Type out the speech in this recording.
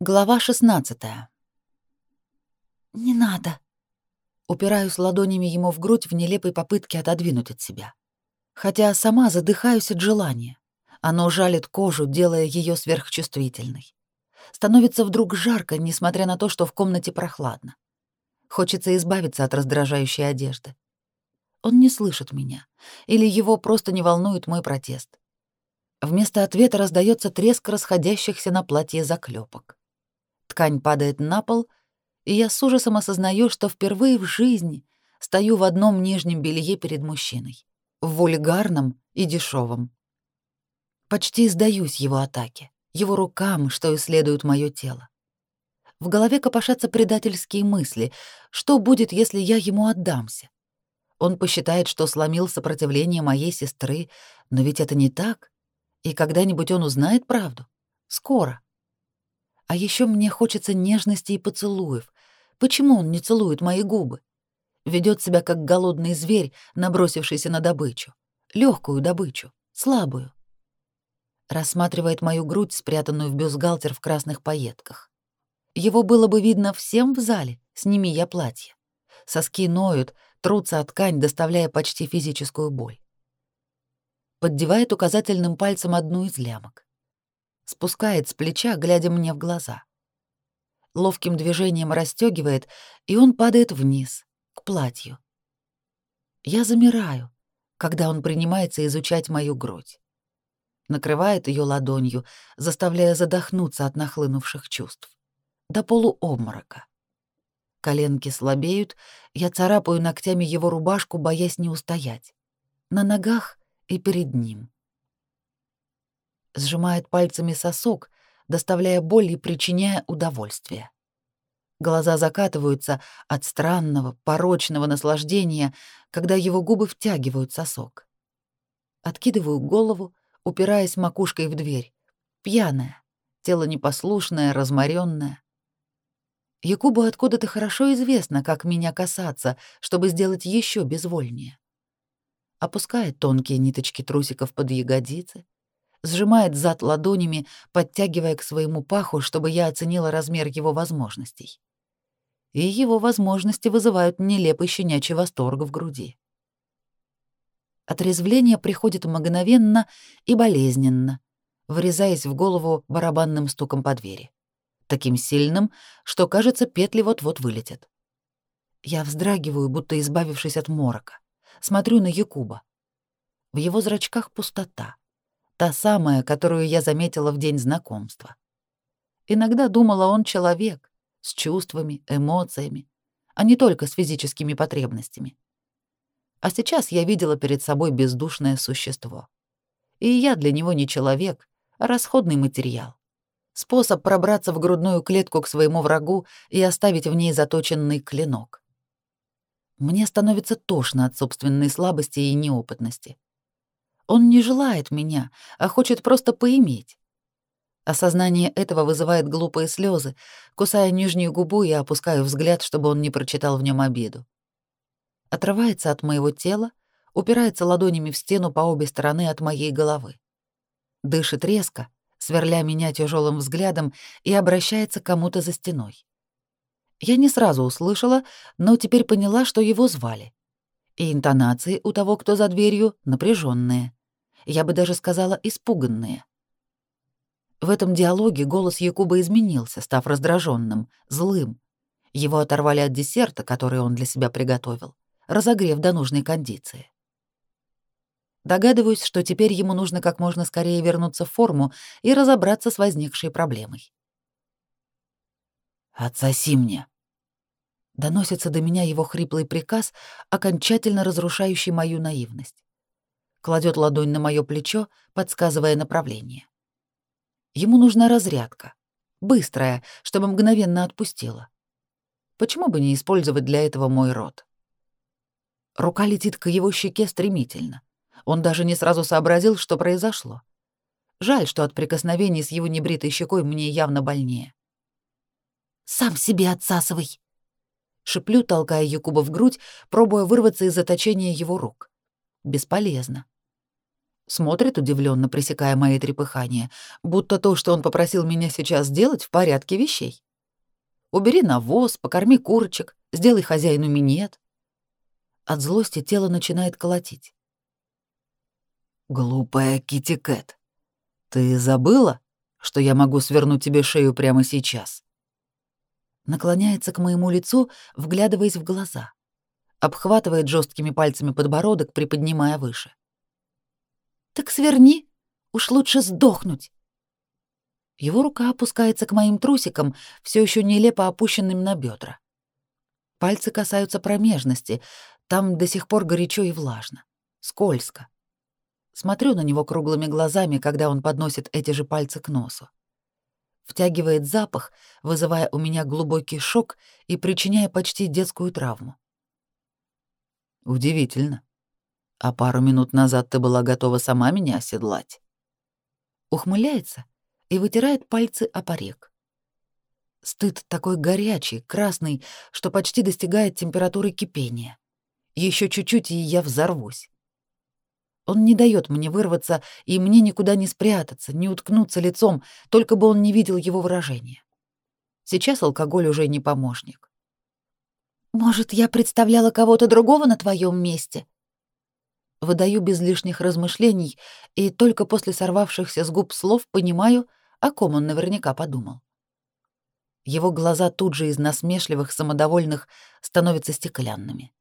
Глава 16 «Не надо!» Упираюсь ладонями ему в грудь в нелепой попытке отодвинуть от себя. Хотя сама задыхаюсь от желания. Оно жалит кожу, делая ее сверхчувствительной. Становится вдруг жарко, несмотря на то, что в комнате прохладно. Хочется избавиться от раздражающей одежды. Он не слышит меня, или его просто не волнует мой протест. Вместо ответа раздается треск расходящихся на платье заклепок. Ткань падает на пол, и я с ужасом осознаю, что впервые в жизни стою в одном нижнем белье перед мужчиной, в вульгарном и дешевом. Почти сдаюсь его атаке, его рукам, что исследуют мое тело. В голове копошатся предательские мысли. Что будет, если я ему отдамся? Он посчитает, что сломил сопротивление моей сестры, но ведь это не так. И когда-нибудь он узнает правду. Скоро. А еще мне хочется нежности и поцелуев. Почему он не целует мои губы? Ведет себя как голодный зверь, набросившийся на добычу. Легкую добычу, слабую. Рассматривает мою грудь, спрятанную в бюстгальтер в красных пайетках. Его было бы видно всем в зале, сними я платье. Соски ноют, трутся от ткань, доставляя почти физическую боль. Поддевает указательным пальцем одну из лямок спускает с плеча, глядя мне в глаза. Ловким движением расстегивает, и он падает вниз, к платью. Я замираю, когда он принимается изучать мою грудь. Накрывает ее ладонью, заставляя задохнуться от нахлынувших чувств. До полуобморока. Коленки слабеют, я царапаю ногтями его рубашку, боясь не устоять. На ногах и перед ним сжимает пальцами сосок, доставляя боль и причиняя удовольствие. Глаза закатываются от странного, порочного наслаждения, когда его губы втягивают сосок. Откидываю голову, упираясь макушкой в дверь. Пьяная, тело непослушное, разморенное. Якубу откуда-то хорошо известно, как меня касаться, чтобы сделать еще безвольнее. Опускает тонкие ниточки трусиков под ягодицы, сжимает зад ладонями, подтягивая к своему паху, чтобы я оценила размер его возможностей. И его возможности вызывают нелепый щенячий восторг в груди. Отрезвление приходит мгновенно и болезненно, врезаясь в голову барабанным стуком по двери. Таким сильным, что, кажется, петли вот-вот вылетят. Я вздрагиваю, будто избавившись от морока. Смотрю на Якуба. В его зрачках пустота — Та самая, которую я заметила в день знакомства. Иногда думала, он человек, с чувствами, эмоциями, а не только с физическими потребностями. А сейчас я видела перед собой бездушное существо. И я для него не человек, а расходный материал. Способ пробраться в грудную клетку к своему врагу и оставить в ней заточенный клинок. Мне становится тошно от собственной слабости и неопытности. Он не желает меня, а хочет просто поиметь. Осознание этого вызывает глупые слезы. Кусая нижнюю губу, я опускаю взгляд, чтобы он не прочитал в нем обиду. Отрывается от моего тела, упирается ладонями в стену по обе стороны от моей головы. Дышит резко, сверля меня тяжелым взглядом и обращается к кому-то за стеной. Я не сразу услышала, но теперь поняла, что его звали. И интонации у того, кто за дверью, напряженные. Я бы даже сказала, испуганные. В этом диалоге голос Якуба изменился, став раздраженным, злым. Его оторвали от десерта, который он для себя приготовил, разогрев до нужной кондиции. Догадываюсь, что теперь ему нужно как можно скорее вернуться в форму и разобраться с возникшей проблемой. «Отсоси мне!» Доносится до меня его хриплый приказ, окончательно разрушающий мою наивность кладет ладонь на мое плечо, подсказывая направление. Ему нужна разрядка, быстрая, чтобы мгновенно отпустила. Почему бы не использовать для этого мой рот? Рука летит к его щеке стремительно. Он даже не сразу сообразил, что произошло. Жаль, что от прикосновений с его небритой щекой мне явно больнее. «Сам себе отсасывай!» Шиплю, толкая Якуба в грудь, пробуя вырваться из заточения его рук. Бесполезно. Смотрит удивленно, пресекая мои трепыхания, будто то, что он попросил меня сейчас сделать, в порядке вещей. Убери навоз, покорми курочек, сделай хозяину минет. От злости тело начинает колотить. Глупая Кити Кэт, ты забыла, что я могу свернуть тебе шею прямо сейчас? Наклоняется к моему лицу, вглядываясь в глаза обхватывает жесткими пальцами подбородок, приподнимая выше. «Так сверни, уж лучше сдохнуть!» Его рука опускается к моим трусикам, все еще нелепо опущенным на бедра. Пальцы касаются промежности, там до сих пор горячо и влажно, скользко. Смотрю на него круглыми глазами, когда он подносит эти же пальцы к носу. Втягивает запах, вызывая у меня глубокий шок и причиняя почти детскую травму. Удивительно. А пару минут назад ты была готова сама меня оседлать. Ухмыляется и вытирает пальцы о парик. Стыд такой горячий, красный, что почти достигает температуры кипения. Еще чуть-чуть, и я взорвусь. Он не дает мне вырваться, и мне никуда не спрятаться, не уткнуться лицом, только бы он не видел его выражения. Сейчас алкоголь уже не помощник. Может, я представляла кого-то другого на твоем месте? Выдаю без лишних размышлений и только после сорвавшихся с губ слов понимаю, о ком он наверняка подумал. Его глаза тут же из насмешливых, самодовольных становятся стеклянными.